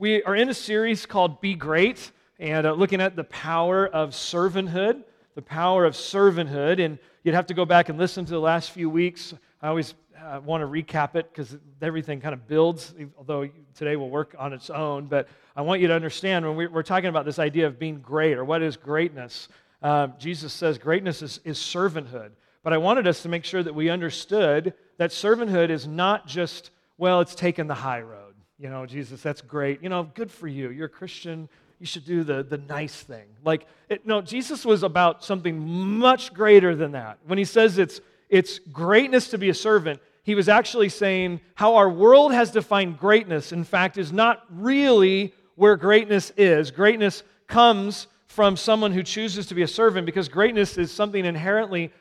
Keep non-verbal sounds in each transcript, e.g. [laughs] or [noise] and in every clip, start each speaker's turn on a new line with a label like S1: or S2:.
S1: We are in a series called Be Great and uh, looking at the power of servanthood, the power of servanthood. And you'd have to go back and listen to the last few weeks. I always uh, want to recap it because everything kind of builds, although today will work on its own. But I want you to understand when we're talking about this idea of being great or what is greatness, uh, Jesus says greatness is, is servanthood. But I wanted us to make sure that we understood that servanthood is not just, well, it's taking the high road. You know, Jesus, that's great. You know, good for you. You're a Christian. You should do the, the nice thing. Like, it, no, Jesus was about something much greater than that. When he says it's, it's greatness to be a servant, he was actually saying how our world has defined greatness, in fact, is not really where greatness is. Greatness comes from someone who chooses to be a servant because greatness is something inherently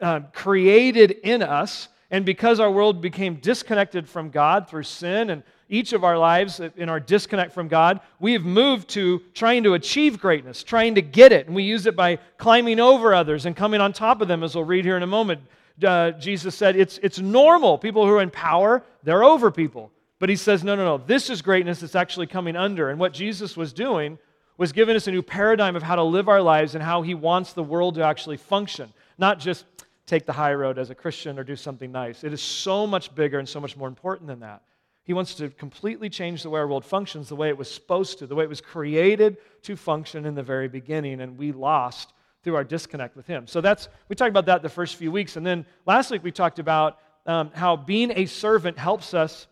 S1: uh, created in us. And because our world became disconnected from God through sin and each of our lives in our disconnect from God, we have moved to trying to achieve greatness, trying to get it. And we use it by climbing over others and coming on top of them, as we'll read here in a moment. Uh, Jesus said it's, it's normal. People who are in power, they're over people. But he says, no, no, no, this is greatness that's actually coming under. And what Jesus was doing was giving us a new paradigm of how to live our lives and how he wants the world to actually function, not just take the high road as a Christian or do something nice. It is so much bigger and so much more important than that. He wants to completely change the way our world functions, the way it was supposed to, the way it was created to function in the very beginning, and we lost through our disconnect with Him. So that's, we talked about that the first few weeks. And then last week we talked about um, how being a servant helps us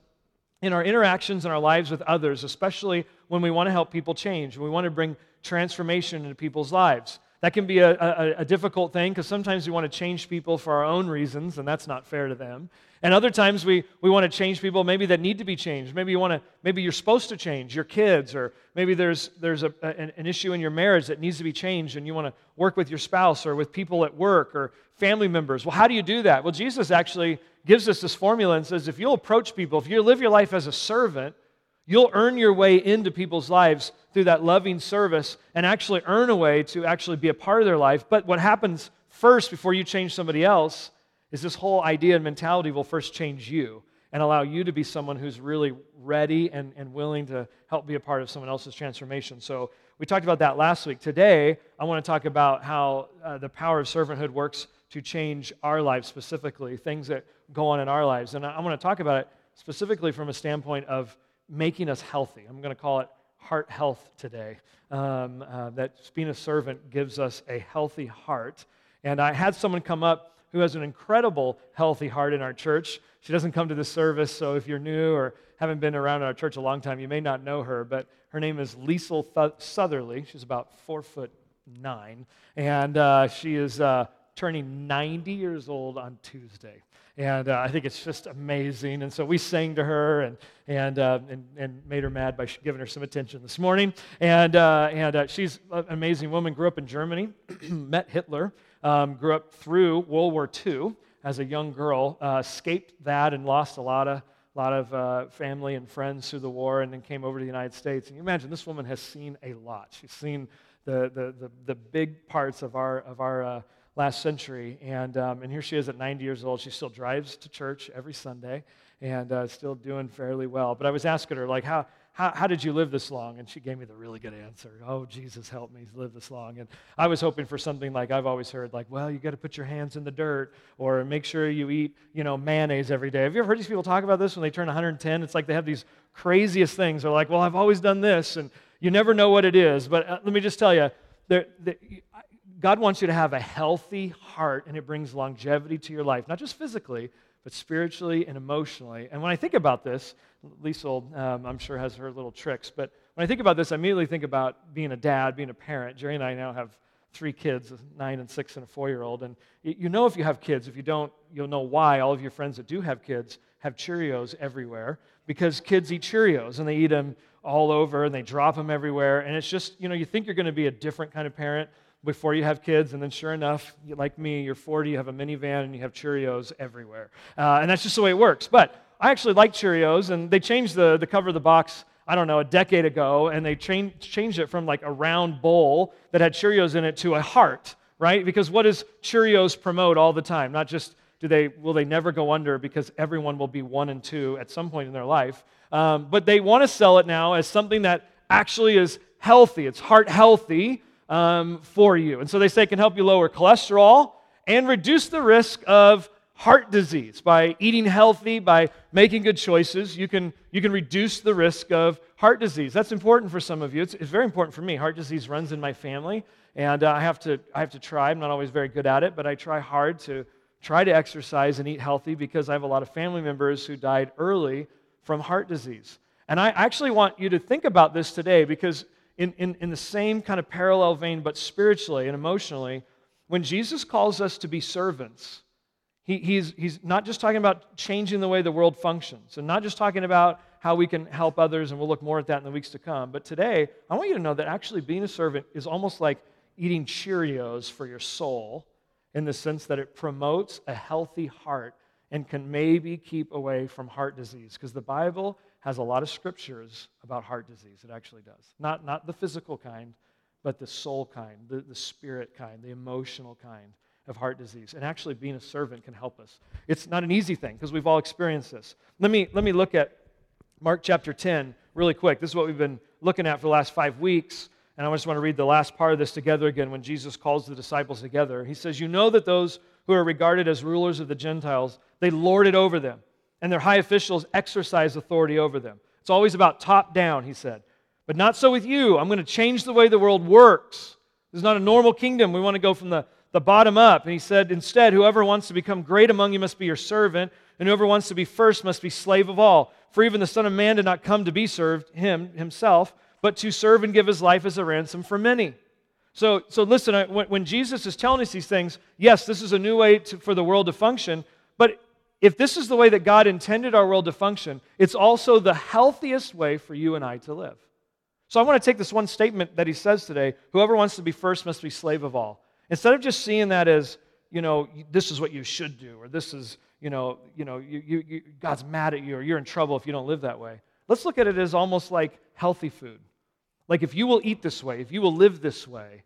S1: in our interactions and our lives with others, especially when we want to help people change, we want to bring transformation into people's lives. That can be a, a, a difficult thing because sometimes we want to change people for our own reasons, and that's not fair to them. And other times we, we want to change people maybe that need to be changed. Maybe you want to, maybe you're supposed to change your kids, or maybe there's, there's a, an, an issue in your marriage that needs to be changed, and you want to work with your spouse or with people at work or family members. Well, how do you do that? Well, Jesus actually gives us this formula and says if you'll approach people, if you live your life as a servant, You'll earn your way into people's lives through that loving service and actually earn a way to actually be a part of their life. But what happens first before you change somebody else is this whole idea and mentality will first change you and allow you to be someone who's really ready and, and willing to help be a part of someone else's transformation. So we talked about that last week. Today, I want to talk about how uh, the power of servanthood works to change our lives specifically, things that go on in our lives. And I, I want to talk about it specifically from a standpoint of making us healthy. I'm going to call it heart health today. Um, uh, that being a servant gives us a healthy heart. And I had someone come up who has an incredible healthy heart in our church. She doesn't come to the service, so if you're new or haven't been around our church a long time, you may not know her, but her name is Liesel Th- Southerly. She's about four foot nine, and uh, she is uh, turning 90 years old on Tuesday. And uh, I think it's just amazing. And so we sang to her and, and, uh, and, and, made her mad by giving her some attention this morning. And, uh, and uh, she's an amazing woman, grew up in Germany, [clears throat] met Hitler, um, grew up through World War II as a young girl, uh, escaped that and lost a lot of, lot of uh, family and friends through the war, and then came over to the United States. And you imagine this woman has seen a lot. She's seen the, the, the, the big parts of our, of our last century. And, um, and here she is at 90 years old. She still drives to church every Sunday and uh, still doing fairly well. But I was asking her, like, how, how, how, did you live this long? And she gave me the really good answer. Oh, Jesus, help me live this long. And I was hoping for something like I've always heard, like, well, you got to put your hands in the dirt or make sure you eat, you know, mayonnaise every day. Have you ever heard these people talk about this when they turn 110? It's like they have these craziest things. They're like, well, I've always done this. And you never know what it is. But uh, let me just tell you, there, God wants you to have a healthy heart, and it brings longevity to your life, not just physically, but spiritually and emotionally. And when I think about this, Lisa, um, I'm sure, has her little tricks, but when I think about this, I immediately think about being a dad, being a parent. Jerry and I now have three kids, a nine and six and a four year old. And you know if you have kids. If you don't, you'll know why all of your friends that do have kids have Cheerios everywhere because kids eat Cheerios and they eat them all over and they drop them everywhere. And it's just, you know, you think you're going to be a different kind of parent before you have kids, and then sure enough, like me, you're 40, you have a minivan, and you have Cheerios everywhere. Uh, and that's just the way it works. But I actually like Cheerios, and they changed the, the cover of the box, I don't know, a decade ago, and they changed, changed it from like a round bowl that had Cheerios in it to a heart, right? Because what does Cheerios promote all the time? Not just do they, will they never go under because everyone will be one and two at some point in their life. Um, but they want to sell it now as something that actually is healthy. It's heart healthy um, for you. And so they say it can help you lower cholesterol and reduce the risk of heart disease by eating healthy, by making good choices. You can, you can reduce the risk of heart disease. That's important for some of you. It's, it's very important for me. Heart disease runs in my family, and uh, I, have to, I have to try. I'm not always very good at it, but I try hard to try to exercise and eat healthy because I have a lot of family members who died early from heart disease. And I actually want you to think about this today because, in, in, in the same kind of parallel vein, but spiritually and emotionally, when Jesus calls us to be servants, he, he's, he's not just talking about changing the way the world functions and not just talking about how we can help others, and we'll look more at that in the weeks to come. But today, I want you to know that actually being a servant is almost like eating Cheerios for your soul in the sense that it promotes a healthy heart and can maybe keep away from heart disease because the Bible has a lot of scriptures about heart disease. It actually does. Not, not the physical kind, but the soul kind, the, the spirit kind, the emotional kind of heart disease. And actually, being a servant can help us. It's not an easy thing because we've all experienced this. Let me, let me look at Mark chapter 10 really quick. This is what we've been looking at for the last five weeks. And I just want to read the last part of this together again when Jesus calls the disciples together. He says, You know that those who are regarded as rulers of the Gentiles, they lord it over them and their high officials exercise authority over them. It's always about top down, he said. But not so with you. I'm going to change the way the world works. This is not a normal kingdom. We want to go from the, the bottom up. And he said, instead, whoever wants to become great among you must be your servant, and whoever wants to be first must be slave of all. For even the Son of Man did not come to be served, him, himself, but to serve and give his life as a ransom for many. So, so listen, when, when Jesus is telling us these things, yes, this is a new way to, for the world to function, but if this is the way that God intended our world to function, it's also the healthiest way for you and I to live. So I want to take this one statement that he says today whoever wants to be first must be slave of all. Instead of just seeing that as, you know, this is what you should do, or this is, you know, you know you, you, you, God's mad at you, or you're in trouble if you don't live that way. Let's look at it as almost like healthy food. Like if you will eat this way, if you will live this way,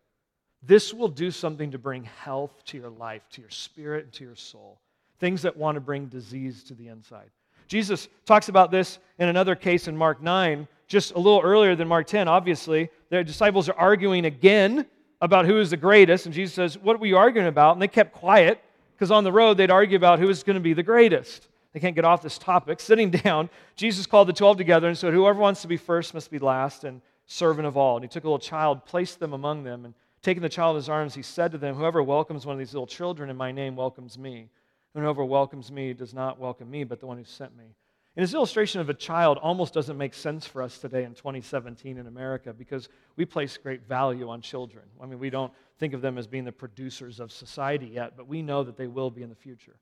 S1: this will do something to bring health to your life, to your spirit, and to your soul things that want to bring disease to the inside. Jesus talks about this in another case in Mark 9, just a little earlier than Mark 10, obviously. Their disciples are arguing again about who is the greatest, and Jesus says, What were you arguing about? And they kept quiet because on the road they'd argue about who is going to be the greatest. They can't get off this topic. [laughs] Sitting down, Jesus called the 12 together and said, Whoever wants to be first must be last and servant of all. And he took a little child, placed them among them, and taking the child in his arms, he said to them, Whoever welcomes one of these little children in my name welcomes me. Whoever welcomes me does not welcome me, but the one who sent me. And his illustration of a child almost doesn't make sense for us today in 2017 in America because we place great value on children. I mean, we don't think of them as being the producers of society yet, but we know that they will be in the future.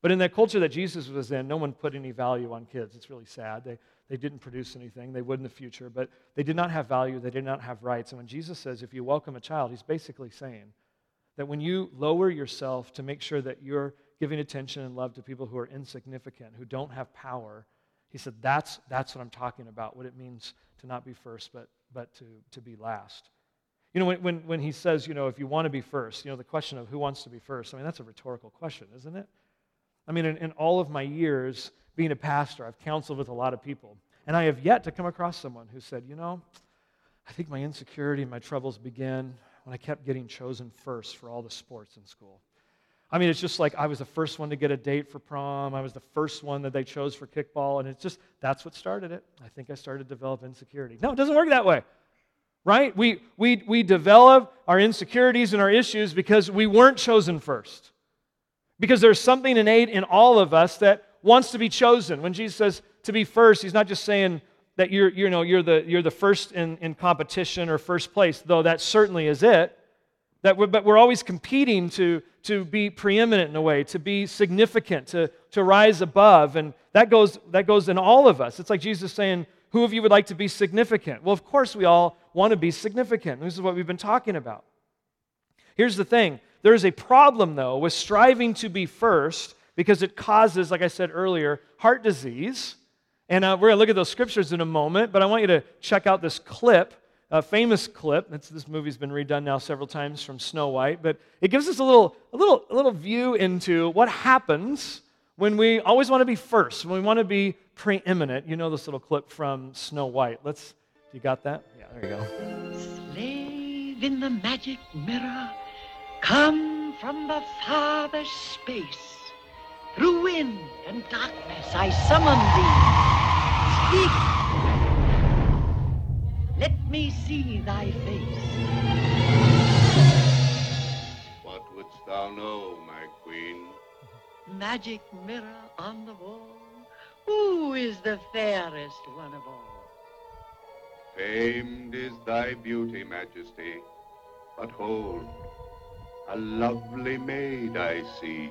S1: But in that culture that Jesus was in, no one put any value on kids. It's really sad. They, they didn't produce anything. They would in the future, but they did not have value. They did not have rights. And when Jesus says, if you welcome a child, he's basically saying that when you lower yourself to make sure that you're giving attention and love to people who are insignificant, who don't have power. He said, that's, that's what I'm talking about, what it means to not be first, but, but to, to be last. You know, when, when, when he says, you know, if you want to be first, you know, the question of who wants to be first, I mean, that's a rhetorical question, isn't it? I mean, in, in all of my years being a pastor, I've counseled with a lot of people, and I have yet to come across someone who said, you know, I think my insecurity and my troubles began when I kept getting chosen first for all the sports in school. I mean, it's just like I was the first one to get a date for prom. I was the first one that they chose for kickball. And it's just, that's what started it. I think I started to develop insecurity. No, it doesn't work that way, right? We, we, we develop our insecurities and our issues because we weren't chosen first. Because there's something innate in all of us that wants to be chosen. When Jesus says to be first, he's not just saying that you're, you know, you're, the, you're the first in, in competition or first place, though that certainly is it. That we're, but we're always competing to, to be preeminent in a way, to be significant, to, to rise above. And that goes, that goes in all of us. It's like Jesus saying, Who of you would like to be significant? Well, of course, we all want to be significant. This is what we've been talking about. Here's the thing there is a problem, though, with striving to be first because it causes, like I said earlier, heart disease. And uh, we're going to look at those scriptures in a moment, but I want you to check out this clip a famous clip. It's, this movie's been redone now several times from Snow White, but it gives us a little, a little, a little view into what happens when we always want to be first, when we want to be preeminent. You know this little clip from Snow White. Let's, you got that? Yeah, there you go.
S2: Slave in the magic mirror, come from the farthest space. Through wind and darkness I summon thee. Speak. Let me see thy face.
S3: What wouldst thou know, my queen?
S2: Magic mirror on the wall, who is the fairest one of all?
S3: Famed is thy beauty, majesty. But hold, a lovely maid I see.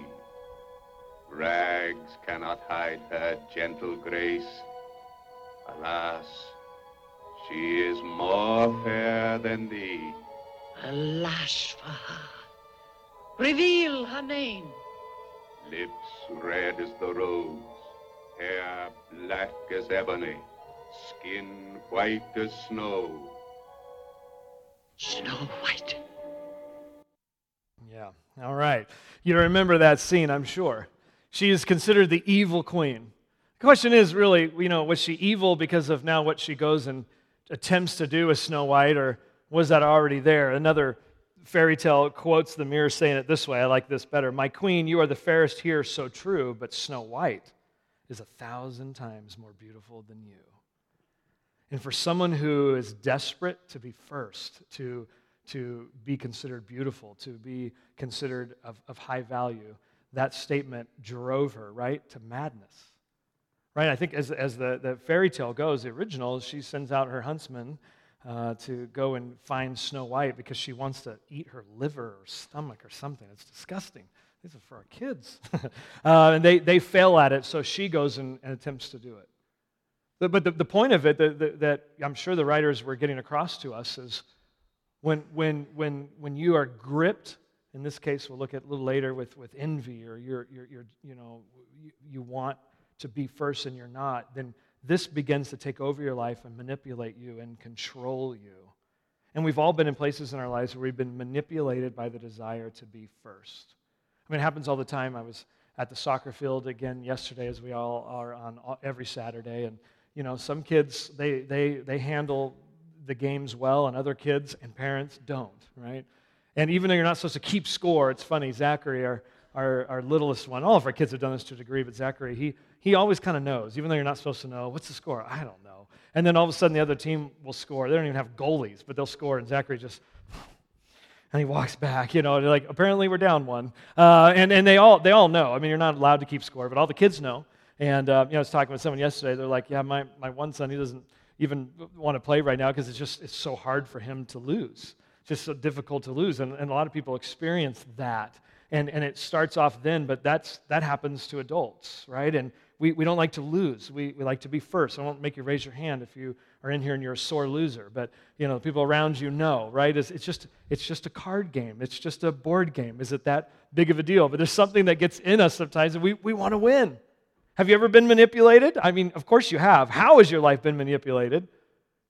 S3: Rags cannot hide her gentle grace. Alas, she is more fair than thee.
S2: Alas for her. Reveal her name.
S3: Lips red as the rose, hair black as ebony, skin white as snow.
S2: Snow White.
S1: Yeah, all right. You remember that scene, I'm sure. She is considered the evil queen. The question is really, you know, was she evil because of now what she goes and attempts to do with Snow White, or was that already there? Another fairy tale quotes the mirror saying it this way I like this better. My queen, you are the fairest here, so true, but Snow White is a thousand times more beautiful than you. And for someone who is desperate to be first, to, to be considered beautiful, to be considered of, of high value, that statement drove her, right, to madness. Right? I think as, as the, the fairy tale goes, the original, she sends out her huntsman uh, to go and find Snow White because she wants to eat her liver or stomach or something. It's disgusting. These are for our kids. [laughs] uh, and they, they fail at it, so she goes and, and attempts to do it. But, but the, the point of it that, that, that I'm sure the writers were getting across to us is when, when, when, when you are gripped in this case, we'll look at a little later with, with envy or you're, you're, you're, you, know, you, you want to be first and you're not, then this begins to take over your life and manipulate you and control you. And we've all been in places in our lives where we've been manipulated by the desire to be first. I mean, it happens all the time. I was at the soccer field again yesterday, as we all are on every Saturday. And, you know, some kids, they, they, they handle the games well, and other kids and parents don't, right? And even though you're not supposed to keep score, it's funny, Zachary, our, our, our littlest one, all of our kids have done this to a degree, but Zachary, he, he always kind of knows, even though you're not supposed to know, what's the score? I don't know. And then all of a sudden the other team will score. They don't even have goalies, but they'll score, and Zachary just, and he walks back, you know, like, apparently we're down one. Uh, and and they, all, they all know. I mean, you're not allowed to keep score, but all the kids know. And, uh, you know, I was talking with someone yesterday. They're like, yeah, my, my one son, he doesn't even want to play right now because it's just, it's so hard for him to lose it's just so difficult to lose. And, and a lot of people experience that. And, and it starts off then, but that's, that happens to adults, right? And we, we don't like to lose. We, we like to be first. I won't make you raise your hand if you are in here and you're a sore loser, but you know, the people around you know, right? It's, it's, just, it's just a card game. It's just a board game. Is it that big of a deal? But there's something that gets in us sometimes and we, we want to win. Have you ever been manipulated? I mean, of course you have. How has your life been manipulated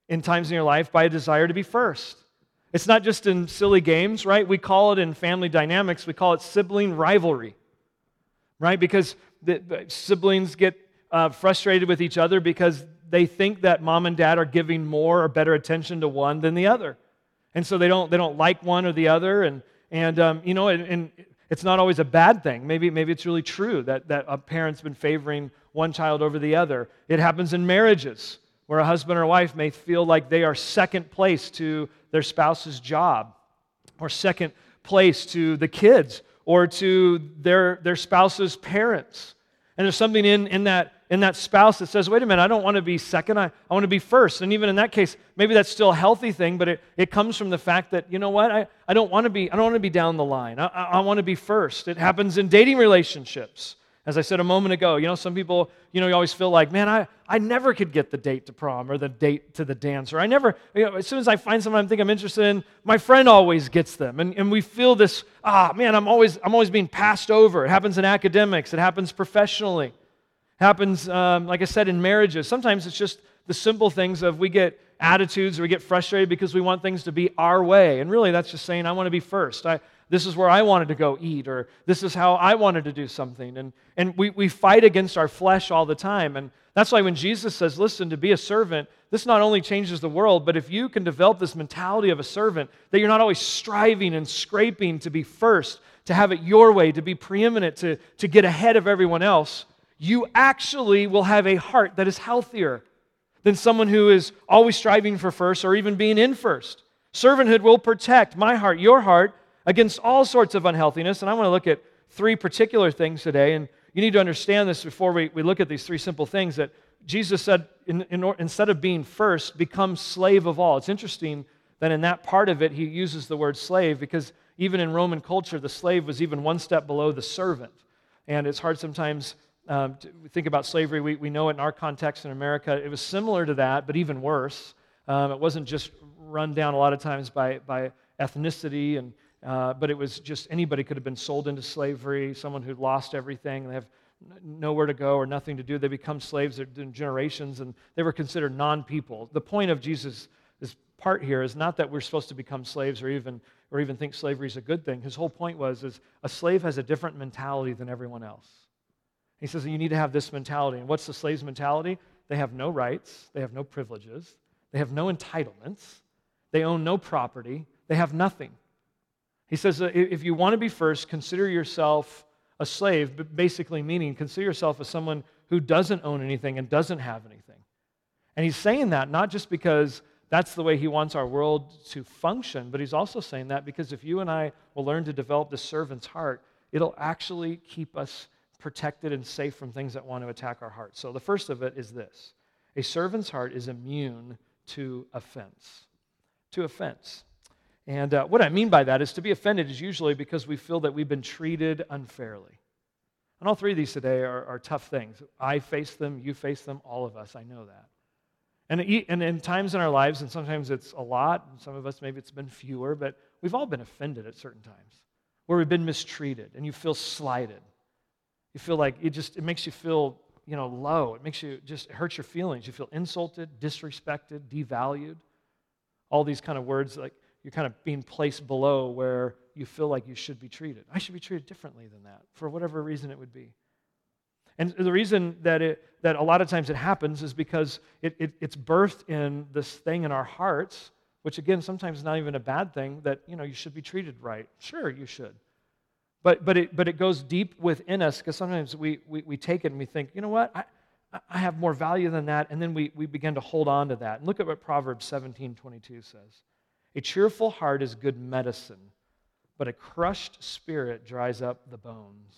S1: in times in your life by a desire to be first? It's not just in silly games, right? We call it in family dynamics, we call it sibling rivalry, right? Because the siblings get uh, frustrated with each other because they think that mom and dad are giving more or better attention to one than the other. And so they don't, they don't like one or the other. And, and um, you know, and, and, it's not always a bad thing. Maybe, maybe it's really true that, that a parent's been favoring one child over the other. It happens in marriages where a husband or wife may feel like they are second place to their spouse's job, or second place to the kids, or to their, their spouse's parents. And there's something in, in, that, in that spouse that says, wait a minute, I don't want to be second, I, I want to be first. And even in that case, maybe that's still a healthy thing, but it, it comes from the fact that, you know what, I, I don't want to be, I don't want to be down the line. I, I, I want to be first. It happens in dating relationships. As I said a moment ago, you know, some people, you know, you always feel like, man, I, I never could get the date to prom or the date to the dance, or I never, you know, as soon as I find someone I think I'm interested in, my friend always gets them. And, and we feel this, ah, man, I'm always, I'm always being passed over. It happens in academics, it happens professionally, it happens, um, like I said, in marriages. Sometimes it's just the simple things of we get attitudes or we get frustrated because we want things to be our way. And really, that's just saying, I want to be first. I, this is where I wanted to go eat, or this is how I wanted to do something. And, and we, we fight against our flesh all the time. And That's why when Jesus says, listen, to be a servant, this not only changes the world, but if you can develop this mentality of a servant, that you're not always striving and scraping to be first, to have it your way, to be preeminent, to, to get ahead of everyone else, you actually will have a heart that is healthier than someone who is always striving for first or even being in first. Servanthood will protect my heart, your heart, against all sorts of unhealthiness. And I want to look at three particular things today. And you need to understand this before we, we look at these three simple things that Jesus said, in, in, instead of being first, become slave of all. It's interesting that in that part of it, he uses the word slave because even in Roman culture, the slave was even one step below the servant. And it's hard sometimes um, to think about slavery. We, we know it in our context in America. It was similar to that, but even worse. Um, it wasn't just run down a lot of times by, by ethnicity and uh, but it was just anybody could have been sold into slavery, someone who'd lost everything, they have nowhere to go or nothing to do. They become slaves in generations, and they were considered non people. The point of Jesus' part here is not that we're supposed to become slaves or even, or even think slavery is a good thing. His whole point was is a slave has a different mentality than everyone else. He says you need to have this mentality. And what's the slave's mentality? They have no rights, they have no privileges, they have no entitlements, they own no property, they have nothing. He says, uh, if you want to be first, consider yourself a slave, basically meaning consider yourself as someone who doesn't own anything and doesn't have anything. And he's saying that not just because that's the way he wants our world to function, but he's also saying that because if you and I will learn to develop the servant's heart, it'll actually keep us protected and safe from things that want to attack our hearts. So the first of it is this a servant's heart is immune to offense. To offense. And uh, what I mean by that is to be offended is usually because we feel that we've been treated unfairly. And all three of these today are, are tough things. I face them, you face them, all of us. I know that. And, and in times in our lives, and sometimes it's a lot, and some of us maybe it's been fewer, but we've all been offended at certain times where we've been mistreated and you feel slighted. You feel like it just it makes you feel you know low. It makes you just it hurts your feelings. You feel insulted, disrespected, devalued. All these kind of words like you're kind of being placed below where you feel like you should be treated. I should be treated differently than that for whatever reason it would be. And the reason that, it, that a lot of times it happens is because it, it, it's birthed in this thing in our hearts, which again, sometimes is not even a bad thing, that, you know, you should be treated right. Sure, you should. But, but, it, but it goes deep within us because sometimes we, we, we take it and we think, you know what, I, I have more value than that. And then we, we begin to hold on to that. And look at what Proverbs 17 22 says. A cheerful heart is good medicine, but a crushed spirit dries up the bones.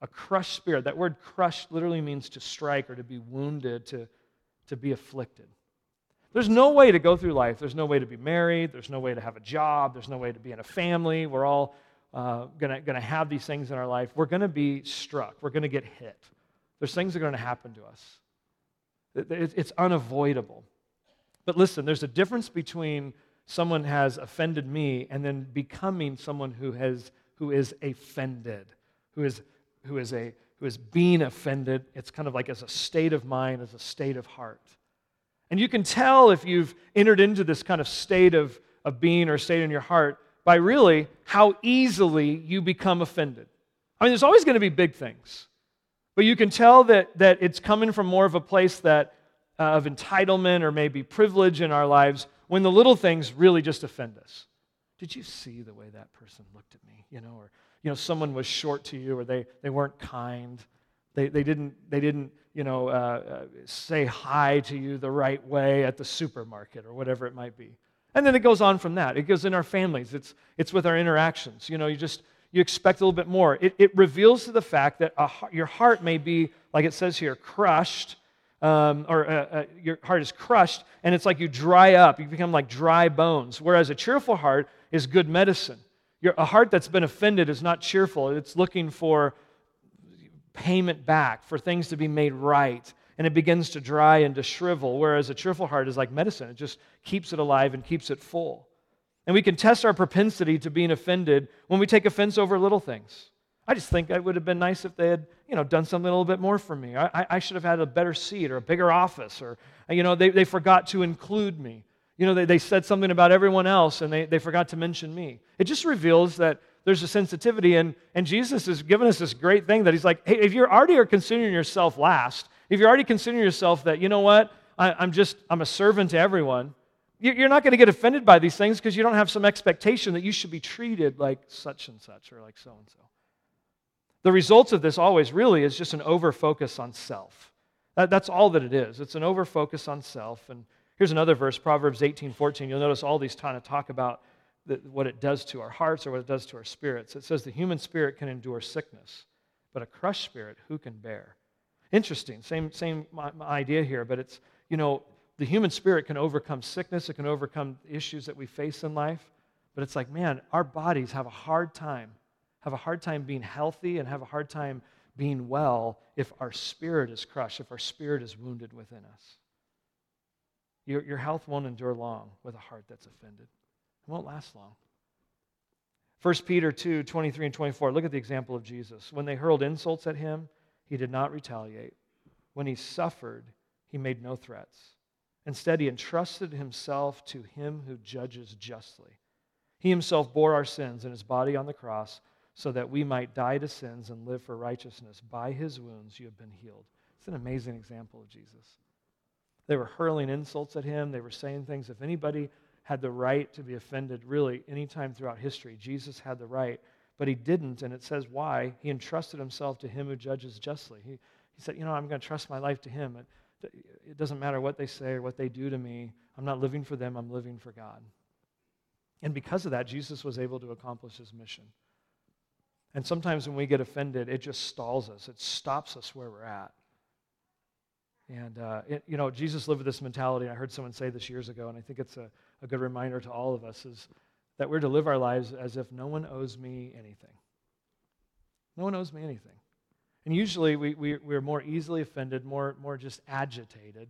S1: A crushed spirit, that word crushed literally means to strike or to be wounded, to, to be afflicted. There's no way to go through life. There's no way to be married. There's no way to have a job. There's no way to be in a family. We're all uh, going to have these things in our life. We're going to be struck. We're going to get hit. There's things that are going to happen to us. It, it's unavoidable. But listen, there's a difference between someone has offended me and then becoming someone who has who is offended who is who is a who is being offended it's kind of like as a state of mind as a state of heart. And you can tell if you've entered into this kind of state of, of being or state in your heart by really how easily you become offended. I mean there's always going to be big things but you can tell that, that it's coming from more of a place that uh, of entitlement or maybe privilege in our lives when the little things really just offend us. Did you see the way that person looked at me? You know, or you know, someone was short to you, or they, they weren't kind. They, they didn't, they didn't you know, uh, uh, say hi to you the right way at the supermarket or whatever it might be. And then it goes on from that. It goes in our families. It's, it's with our interactions. You know, you just, you expect a little bit more. It, it reveals to the fact that a, your heart may be, like it says here, crushed um, or uh, uh, your heart is crushed, and it's like you dry up. You become like dry bones. Whereas a cheerful heart is good medicine. Your, a heart that's been offended is not cheerful, it's looking for payment back, for things to be made right. And it begins to dry and to shrivel. Whereas a cheerful heart is like medicine, it just keeps it alive and keeps it full. And we can test our propensity to being offended when we take offense over little things. I just think it would have been nice if they had, you know, done something a little bit more for me. I, I should have had a better seat or a bigger office, or, you know, they, they forgot to include me. You know, they, they said something about everyone else and they, they forgot to mention me. It just reveals that there's a sensitivity, and, and Jesus has given us this great thing that he's like, hey, if you're already are considering yourself last, if you're already considering yourself that, you know what, I, am just, I'm a servant to everyone, you're not going to get offended by these things because you don't have some expectation that you should be treated like such and such or like so and so. The results of this always really is just an over focus on self. That, that's all that it is. It's an over focus on self. And here's another verse, Proverbs 18 14. You'll notice all these kind of talk about the, what it does to our hearts or what it does to our spirits. It says the human spirit can endure sickness, but a crushed spirit, who can bear? Interesting. Same, same idea here, but it's, you know, the human spirit can overcome sickness, it can overcome issues that we face in life. But it's like, man, our bodies have a hard time, have a hard time being healthy and have a hard time being well if our spirit is crushed, if our spirit is wounded within us. Your, your health won't endure long with a heart that's offended. It won't last long. 1 Peter 2 23 and 24. Look at the example of Jesus. When they hurled insults at him, he did not retaliate. When he suffered, he made no threats. Instead, he entrusted himself to him who judges justly. He himself bore our sins in his body on the cross so that we might die to sins and live for righteousness. By his wounds, you have been healed. It's an amazing example of Jesus. They were hurling insults at him, they were saying things. If anybody had the right to be offended, really, anytime throughout history, Jesus had the right, but he didn't, and it says why. He entrusted himself to him who judges justly. He, he said, You know, I'm going to trust my life to him. It doesn't matter what they say or what they do to me. I'm not living for them, I'm living for God. And because of that, Jesus was able to accomplish his mission. And sometimes when we get offended, it just stalls us, it stops us where we're at. And, uh, it, you know, Jesus lived with this mentality. I heard someone say this years ago, and I think it's a, a good reminder to all of us is that we're to live our lives as if no one owes me anything. No one owes me anything. And usually we, we, we're more easily offended, more, more just agitated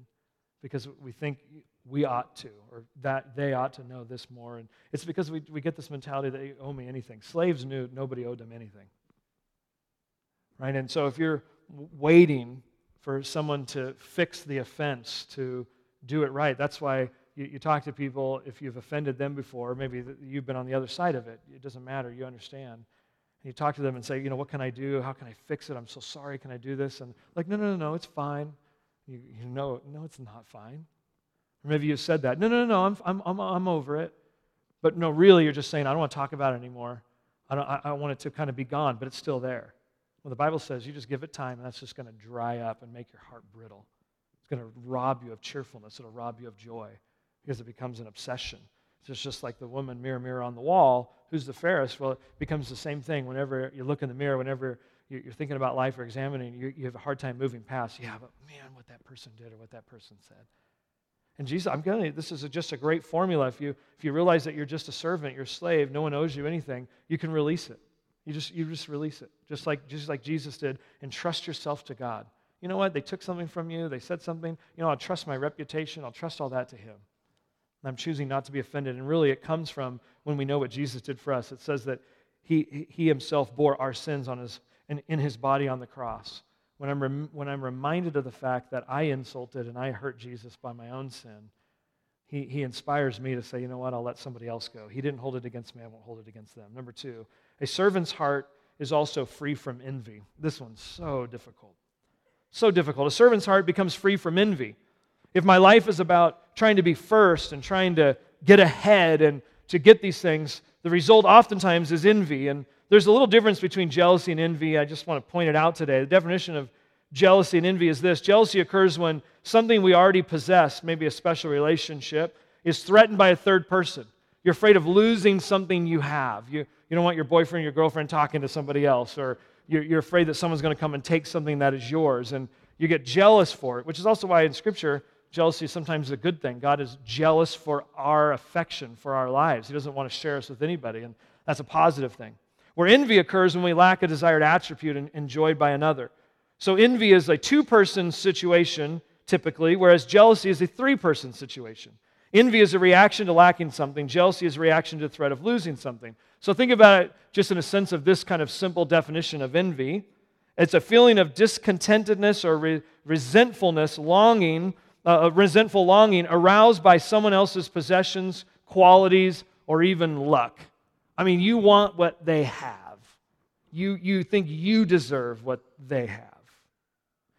S1: because we think we ought to, or that they ought to know this more. And it's because we, we get this mentality that you owe me anything. Slaves knew nobody owed them anything. Right? And so if you're waiting for someone to fix the offense, to do it right, that's why you, you talk to people if you've offended them before, maybe you've been on the other side of it. It doesn't matter, you understand. And you talk to them and say, you know, what can I do? How can I fix it? I'm so sorry. Can I do this? And like, no, no, no, no, it's fine. You, you know, no, it's not fine. Or maybe you said that. No, no, no, no, I'm, I'm, I'm, I'm over it. But no, really, you're just saying, I don't want to talk about it anymore. I, don't, I, I want it to kind of be gone, but it's still there. Well, the Bible says you just give it time, and that's just going to dry up and make your heart brittle. It's going to rob you of cheerfulness. It'll rob you of joy because it becomes an obsession. It's just like the woman, mirror, mirror on the wall. Who's the fairest? Well, it becomes the same thing whenever you look in the mirror, whenever you're thinking about life or examining, you have a hard time moving past. Yeah, but man, what that person did or what that person said. And Jesus, I'm going to, this is a, just a great formula. If you, if you realize that you're just a servant, you're a slave, no one owes you anything, you can release it. You just, you just release it, just like, just like Jesus did, and trust yourself to God. You know what? They took something from you, they said something. You know, I'll trust my reputation, I'll trust all that to Him. And I'm choosing not to be offended. And really, it comes from when we know what Jesus did for us. It says that He, he Himself bore our sins on his, in, in His body on the cross. When I'm, rem, when I'm reminded of the fact that I insulted and I hurt Jesus by my own sin, he, he inspires me to say, you know what, I'll let somebody else go. He didn't hold it against me, I won't hold it against them. Number two, a servant's heart is also free from envy. This one's so difficult. So difficult. A servant's heart becomes free from envy. If my life is about trying to be first and trying to get ahead and to get these things, the result oftentimes is envy. And there's a little difference between jealousy and envy. I just want to point it out today. The definition of jealousy and envy is this jealousy occurs when something we already possess, maybe a special relationship, is threatened by a third person. You're afraid of losing something you have. You, you don't want your boyfriend, or your girlfriend talking to somebody else, or you're, you're afraid that someone's going to come and take something that is yours. And you get jealous for it, which is also why in Scripture, jealousy is sometimes a good thing. God is jealous for our affection, for our lives. He doesn't want to share us with anybody, and that's a positive thing. Where envy occurs when we lack a desired attribute enjoyed by another. So envy is a two person situation typically, whereas jealousy is a three person situation. Envy is a reaction to lacking something, jealousy is a reaction to the threat of losing something. So think about it just in a sense of this kind of simple definition of envy. It's a feeling of discontentedness or re- resentfulness, longing a resentful longing aroused by someone else's possessions, qualities, or even luck. I mean, you want what they have. You, you think you deserve what they have.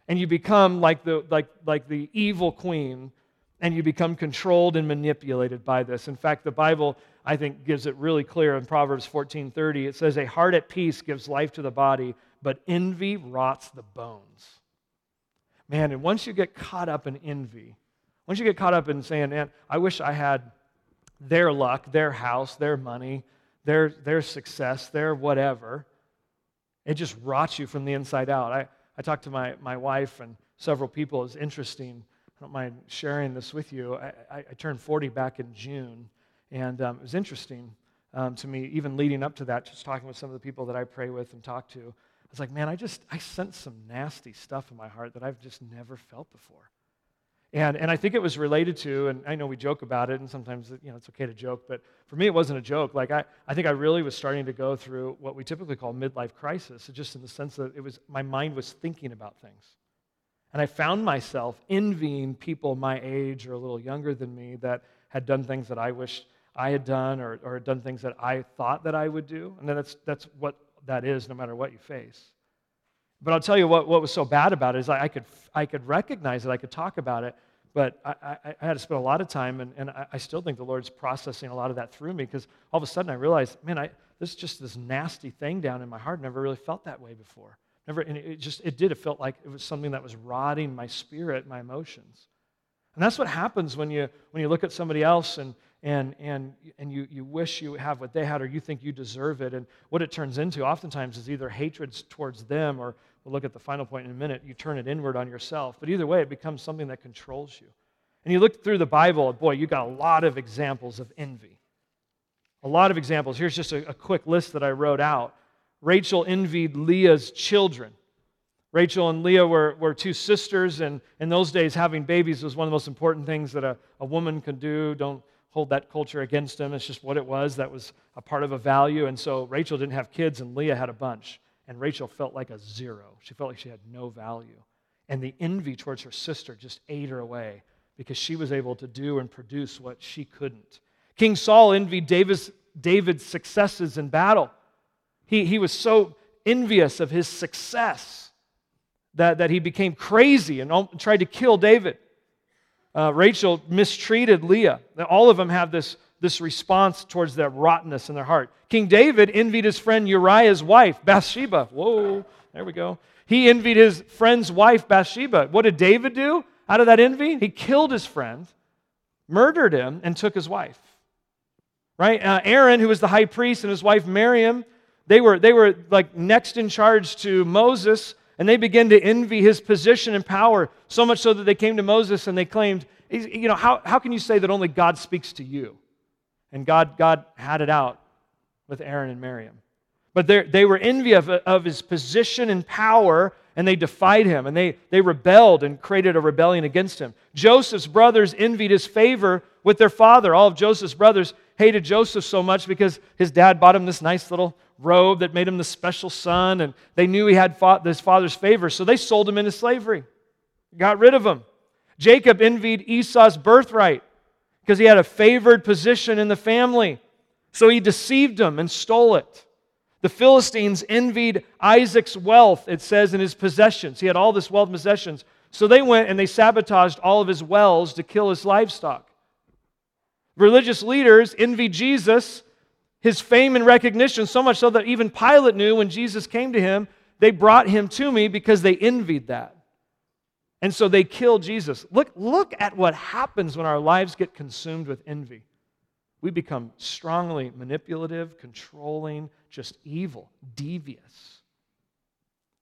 S1: and you become like the, like, like the evil queen and you become controlled and manipulated by this. In fact, the Bible, I think, gives it really clear in Proverbs 14:30. It says, "A heart at peace gives life to the body, but envy rots the bones." Man, and once you get caught up in envy, once you get caught up in saying, "Man, I wish I had their luck, their house, their money, their, their success, their whatever," it just rots you from the inside out. I, I talked to my, my wife and several people. It's interesting I don't mind sharing this with you. I, I, I turned 40 back in June, and um, it was interesting um, to me, even leading up to that, just talking with some of the people that I pray with and talk to. I was like, man, I just, I sense some nasty stuff in my heart that I've just never felt before. And, and I think it was related to, and I know we joke about it, and sometimes you know, it's okay to joke, but for me, it wasn't a joke. Like, I, I think I really was starting to go through what we typically call midlife crisis, just in the sense that it was, my mind was thinking about things. And I found myself envying people my age or a little younger than me that had done things that I wished I had done or, or had done things that I thought that I would do. And that's, that's what that is, no matter what you face. But I'll tell you what, what was so bad about it is I, I could, I could recognize it, I could talk about it, but I, I, I had to spend a lot of time, and, and I, I still think the Lord's processing a lot of that through me because all of a sudden I realized, man, I, this is just this nasty thing down in my heart. Never really felt that way before. Never, and it just, it did. It felt like it was something that was rotting my spirit, my emotions. And that's what happens when you, when you look at somebody else and, and, and, and you, you wish you have what they had or you think you deserve it. And what it turns into oftentimes is either hatred towards them or we'll look at the final point in a minute, you turn it inward on yourself. But either way, it becomes something that controls you. And you look through the Bible, boy, you got a lot of examples of envy. A lot of examples. Here's just a, a quick list that I wrote out. Rachel envied Leah's children. Rachel and Leah were, were two sisters, and in those days, having babies was one of the most important things that a, a woman could do. Don't hold that culture against them. It's just what it was. That was a part of a value. And so Rachel didn't have kids, and Leah had a bunch. And Rachel felt like a zero. She felt like she had no value. And the envy towards her sister just ate her away because she was able to do and produce what she couldn't. King Saul envied David's, David's successes in battle. He, he was so envious of his success that, that he became crazy and tried to kill David. Uh, Rachel mistreated Leah. All of them have this, this response towards that rottenness in their heart. King David envied his friend Uriah's wife, Bathsheba. Whoa, there we go. He envied his friend's wife, Bathsheba. What did David do out of that envy? He killed his friend, murdered him, and took his wife. Right? Uh, Aaron, who was the high priest, and his wife Miriam, they were, they were like next in charge to Moses, and they began to envy his position and power, so much so that they came to Moses and they claimed, you know, how, how can you say that only God speaks to you? And God, God had it out with Aaron and Miriam. But they were envy of, of his position and power, and they defied him, and they, they rebelled and created a rebellion against him. Joseph's brothers envied his favor with their father. All of Joseph's brothers hated Joseph so much because his dad bought him this nice little robe that made him the special son, and they knew he had fought his father's favor, so they sold him into slavery, got rid of him. Jacob envied Esau's birthright because he had a favored position in the family, so he deceived him and stole it. The Philistines envied Isaac's wealth, it says, in his possessions. He had all this wealth and possessions. So they went and they sabotaged all of his wells to kill his livestock. Religious leaders envied Jesus his fame and recognition, so much so that even Pilate knew when Jesus came to him, they brought him to me because they envied that. And so they kill Jesus. Look, look at what happens when our lives get consumed with envy. We become strongly manipulative, controlling, just evil, devious.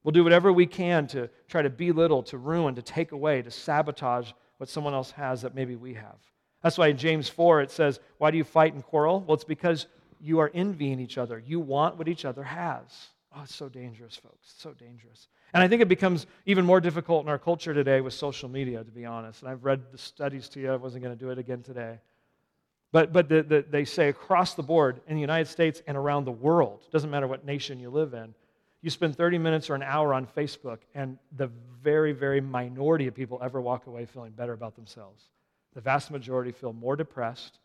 S1: We'll do whatever we can to try to belittle, to ruin, to take away, to sabotage what someone else has that maybe we have. That's why in James 4 it says, Why do you fight and quarrel? Well, it's because you are envying each other. You want what each other has. Oh, it's so dangerous, folks. It's so dangerous. And I think it becomes even more difficult in our culture today with social media, to be honest. And I've read the studies to you. I wasn't going to do it again today. But, but the, the, they say across the board in the United States and around the world, doesn't matter what nation you live in, you spend 30 minutes or an hour on Facebook, and the very, very minority of people ever walk away feeling better about themselves. The vast majority feel more depressed,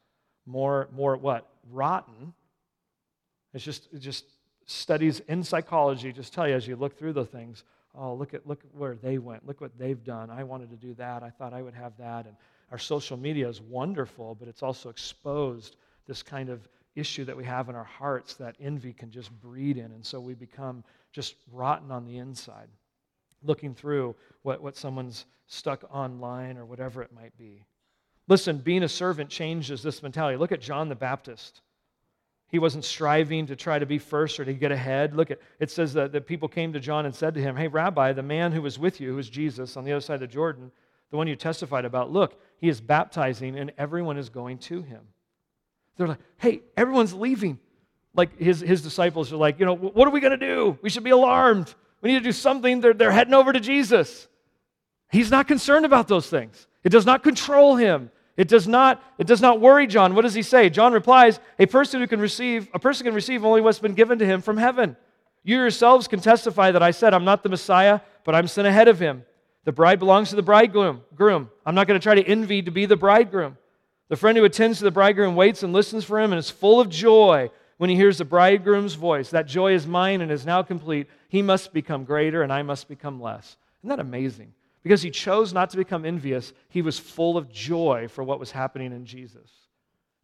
S1: more, more what? Rotten, it's just, it just studies in psychology just tell you as you look through the things, Oh, look at look where they went. Look what they've done. I wanted to do that. I thought I would have that. And our social media is wonderful, but it's also exposed this kind of issue that we have in our hearts that envy can just breed in. And so we become just rotten on the inside, looking through what, what someone's stuck online or whatever it might be. Listen, being a servant changes this mentality. Look at John the Baptist. He wasn't striving to try to be first or to get ahead. Look at it says that, that people came to John and said to him, Hey, Rabbi, the man who was with you, who was Jesus on the other side of the Jordan, the one you testified about, look, he is baptizing and everyone is going to him. They're like, Hey, everyone's leaving. Like his, his disciples are like, You know, what are we going to do? We should be alarmed. We need to do something. They're, they're heading over to Jesus. He's not concerned about those things, it does not control him. It does not, it does not worry John. What does he say? John replies, A person who can receive, a person can receive only what's been given to him from heaven. You yourselves can testify that I said, I'm not the Messiah, but I'm sent ahead of him. The bride belongs to the bridegroom. Groom. I'm not going to try to envy to be the bridegroom. The friend who attends to the bridegroom waits and listens for him and is full of joy when he hears the bridegroom's voice. That joy is mine and is now complete. He must become greater and I must become less. Isn't that amazing? Because he chose not to become envious, he was full of joy for what was happening in Jesus.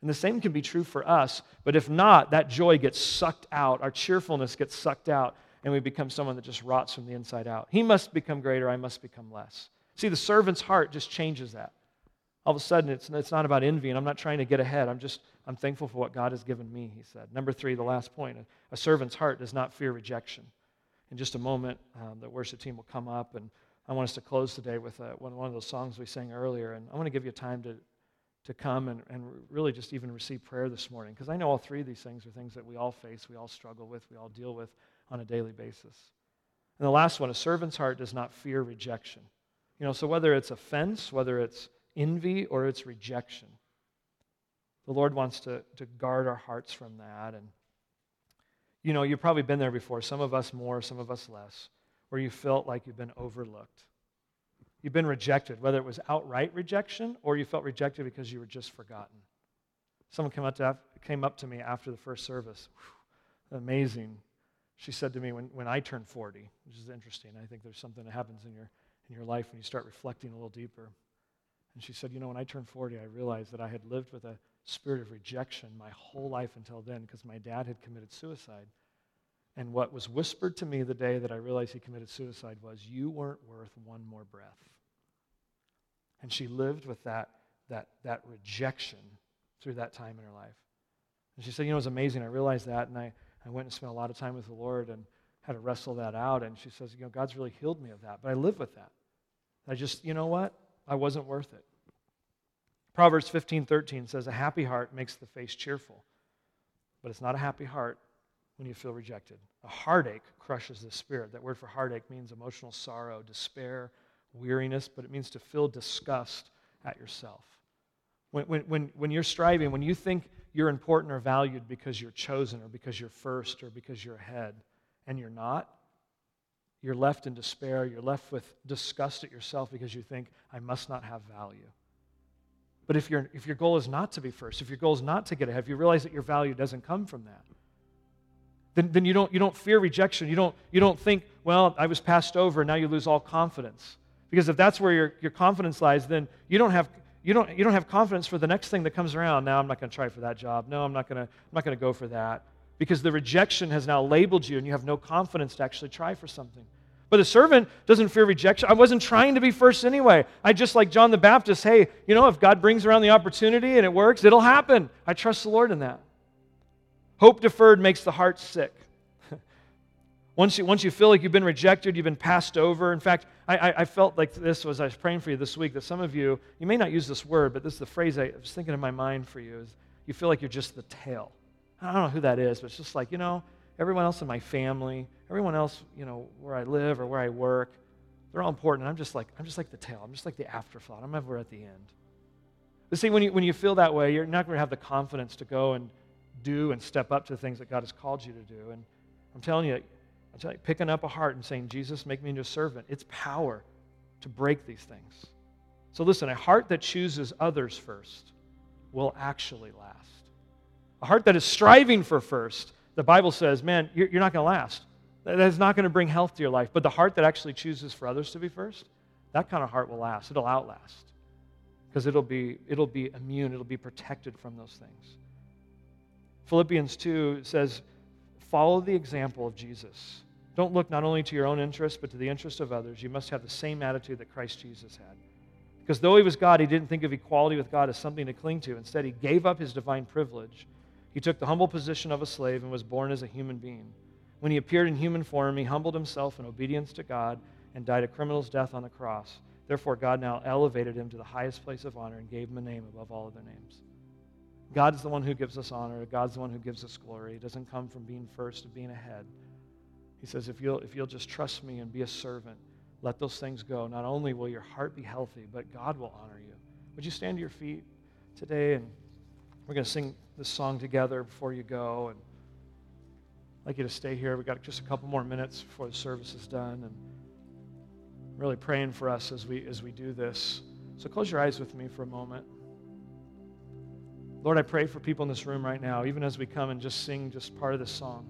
S1: And the same can be true for us, but if not, that joy gets sucked out, our cheerfulness gets sucked out, and we become someone that just rots from the inside out. He must become greater, I must become less. See, the servant's heart just changes that. All of a sudden, it's, it's not about envy, and I'm not trying to get ahead. I'm just, I'm thankful for what God has given me, he said. Number three, the last point a servant's heart does not fear rejection. In just a moment, um, the worship team will come up and I want us to close today with a, uh, one, one of those songs we sang earlier. And I want to give you time to, to come and, and really just even receive prayer this morning. Because I know all three of these things are things that we all face, we all struggle with, we all deal with on a daily basis. And the last one a servant's heart does not fear rejection. You know, so whether it's offense, whether it's envy, or it's rejection, the Lord wants to, to guard our hearts from that. And, you know, you've probably been there before, some of us more, some of us less where you felt like you've been overlooked. You've been rejected, whether it was outright rejection or you felt rejected because you were just forgotten. Someone came up to, came up to me after the first service. Whew, amazing. She said to me, when, when I turned 40, which is interesting, I think there's something that happens in your, in your life when you start reflecting a little deeper. And she said, You know, when I turned 40, I realized that I had lived with a spirit of rejection my whole life until then because my dad had committed suicide. And what was whispered to me the day that I realized he committed suicide was, You weren't worth one more breath. And she lived with that, that, that rejection through that time in her life. And she said, You know, it was amazing. I realized that, and I, I went and spent a lot of time with the Lord and had to wrestle that out. And she says, You know, God's really healed me of that. But I live with that. I just, you know what? I wasn't worth it. Proverbs 15 13 says, A happy heart makes the face cheerful, but it's not a happy heart when you feel rejected. A heartache crushes the spirit. That word for heartache means emotional sorrow, despair, weariness, but it means to feel disgust at yourself. When, when, when, when you're striving, when you think you're important or valued because you're chosen or because you're first or because you're ahead, and you're not, you're left in despair. You're left with disgust at yourself because you think, I must not have value. But if, you if your goal is not to be first, if your goal is not to get ahead, if you realize that your value doesn't come from that, then, then you, don't, you don't fear rejection. You don't, you don't think, well, I was passed over, now you lose all confidence. Because if that's where your, your confidence lies, then you don't, have, you, don't, you don't have confidence for the next thing that comes around. Now I'm not going to try for that job. No, I'm not going to I'm not going to go for that. Because the rejection has now labeled you, and you have no confidence to actually try for something. But a servant doesn't fear rejection. I wasn't trying to be first anyway. I just like John the Baptist, hey, you know, if God brings around the opportunity and it works, it'll happen. I trust the Lord in that. Hope deferred makes the heart sick. [laughs] once, you, once you feel like you've been rejected, you've been passed over. In fact, I, I, felt like this was I was praying for you this week that some of you, you may not use this word, but this is the phrase I was thinking in my mind for you is you feel like you're just the tail. I don't know who that is, but it's just like, you know, everyone else in my family, everyone else, you know, where I live or where I work, they're all important. I'm just like, I'm just like the tail. I'm just like the afterthought. I'm never at the end. But see, when you, when you feel that way, you're not going to have the confidence to go and do and step up to the things that God has called you to do. And I'm telling you, I'm telling you, picking up a heart and saying, Jesus, make me into a servant, it's power to break these things. So listen, a heart that chooses others first will actually last. A heart that is striving for first, the Bible says, man, you're, you're not going to last. That's not going to bring health to your life. But the heart that actually chooses for others to be first, that kind of heart will last. It'll outlast because it'll be, it'll be immune, it'll be protected from those things. Philippians 2 says, Follow the example of Jesus. Don't look not only to your own interest, but to the interest of others. You must have the same attitude that Christ Jesus had. Because though he was God, he didn't think of equality with God as something to cling to. Instead, he gave up his divine privilege. He took the humble position of a slave and was born as a human being. When he appeared in human form, he humbled himself in obedience to God and died a criminal's death on the cross. Therefore, God now elevated him to the highest place of honor and gave him a name above all other names. God's the one who gives us honor. God's the one who gives us glory. It doesn't come from being first or being ahead. He says, if you'll, if you'll just trust me and be a servant, let those things go. Not only will your heart be healthy, but God will honor you. Would you stand to your feet today? And we're going to sing this song together before you go. And I'd like you to stay here. We've got just a couple more minutes before the service is done. And I'm really praying for us as we, as we do this. So close your eyes with me for a moment. Lord, I pray for people in this room right now, even as we come and just sing just part of this song.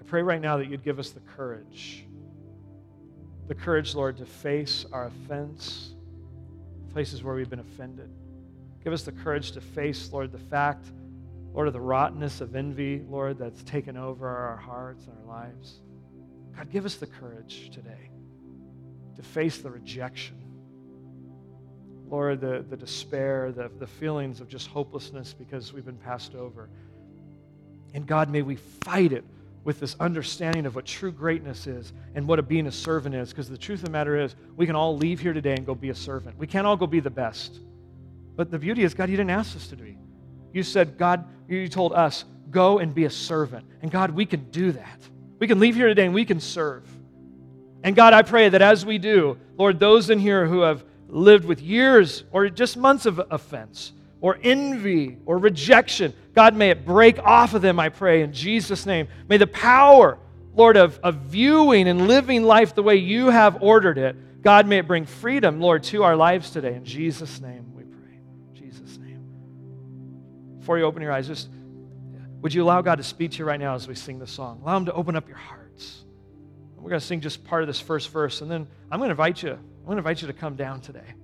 S1: I pray right now that you'd give us the courage. The courage, Lord, to face our offense, places where we've been offended. Give us the courage to face, Lord, the fact, Lord, of the rottenness of envy, Lord, that's taken over our hearts and our lives. God, give us the courage today to face the rejection Lord, the, the despair, the, the feelings of just hopelessness because we've been passed over. And God, may we fight it with this understanding of what true greatness is and what a being a servant is. Because the truth of the matter is, we can all leave here today and go be a servant. We can't all go be the best. But the beauty is, God, you didn't ask us to be. You said, God, you told us, go and be a servant. And God, we can do that. We can leave here today and we can serve. And God, I pray that as we do, Lord, those in here who have lived with years or just months of offense or envy or rejection. God, may it break off of them, I pray, in Jesus' name. May the power, Lord, of, of viewing and living life the way you have ordered it, God, may it bring freedom, Lord, to our lives today. In Jesus' name we pray. Jesus' name. Before you open your eyes, just would you allow God to speak to you right now as we sing the song? Allow Him to open up your hearts. We're going to sing just part of this first verse, and then I'm going to invite you I want to invite you to come down today.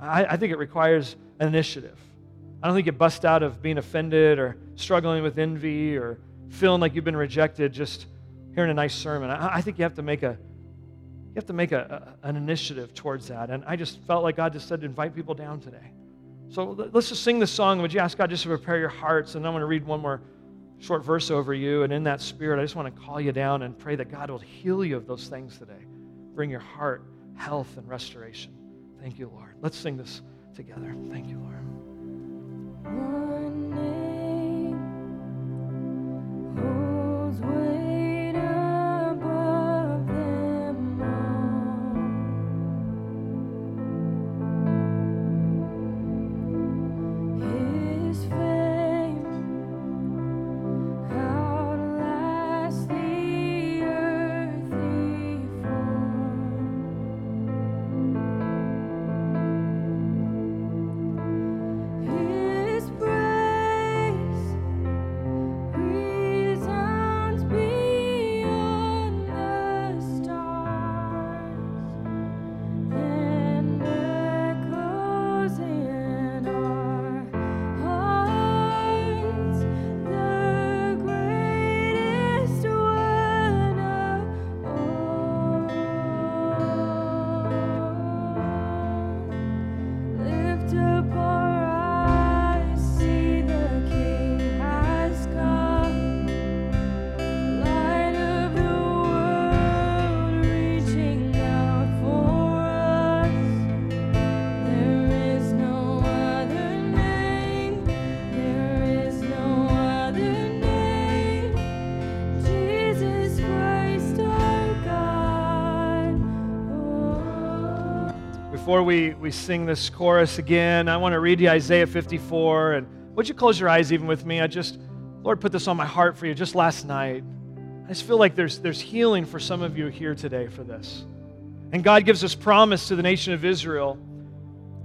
S1: I, I think it requires an initiative. I don't think you bust out of being offended or struggling with envy or feeling like you've been rejected just hearing a nice sermon. I, I think you have to make a you have to make a, a, an initiative towards that. And I just felt like God just said to invite people down today. So let's just sing this song. Would you ask God just to prepare your hearts? And I'm going to read one more short verse over you. And in that spirit, I just want to call you down and pray that God will heal you of those things today. Bring your heart health and restoration. Thank you, Lord. Let's sing this together. Thank you, Lord. Before we, we sing this chorus again, I want to read you Isaiah 54. And would you close your eyes even with me? I just, Lord, put this on my heart for you just last night. I just feel like there's, there's healing for some of you here today for this. And God gives us promise to the nation of Israel.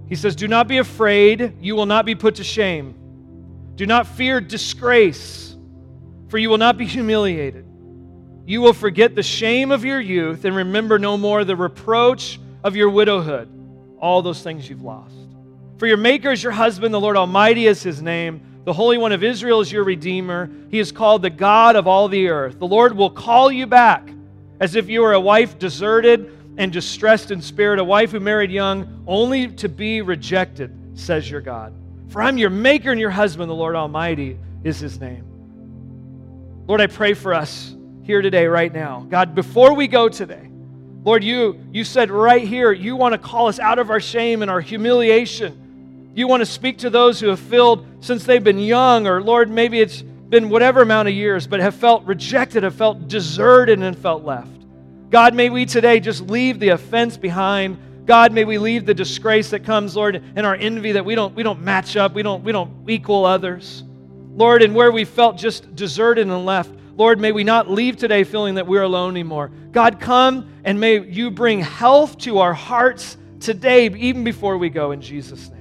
S1: He says, Do not be afraid, you will not be put to shame. Do not fear disgrace, for you will not be [laughs] humiliated. You will forget the shame of your youth and remember no more the reproach of your widowhood, all those things you've lost. For your Maker is your husband, the Lord Almighty is his name. The Holy One of Israel is your Redeemer. He is called the God of all the earth. The Lord will call you back as if you were a wife deserted and distressed in spirit, a wife who married young, only to be rejected, says your God. For I'm your Maker and your husband, the Lord Almighty is his name. Lord, I pray for us here today, right now. God, before we go today, Lord, you, you said right here, you want to call us out of our shame and our humiliation. You want to speak to those who have filled since they've been young, or Lord, maybe it's been whatever amount of years, but have felt rejected, have felt deserted, and felt left. God, may we today just leave the offense behind. God, may we leave the disgrace that comes, Lord, and our envy that we don't, we don't match up, we don't, we don't equal others. Lord, and where we felt just deserted and left, Lord, may we not leave today feeling that we're alone anymore. God, come and may you bring health to our hearts today, even before we go in Jesus' name.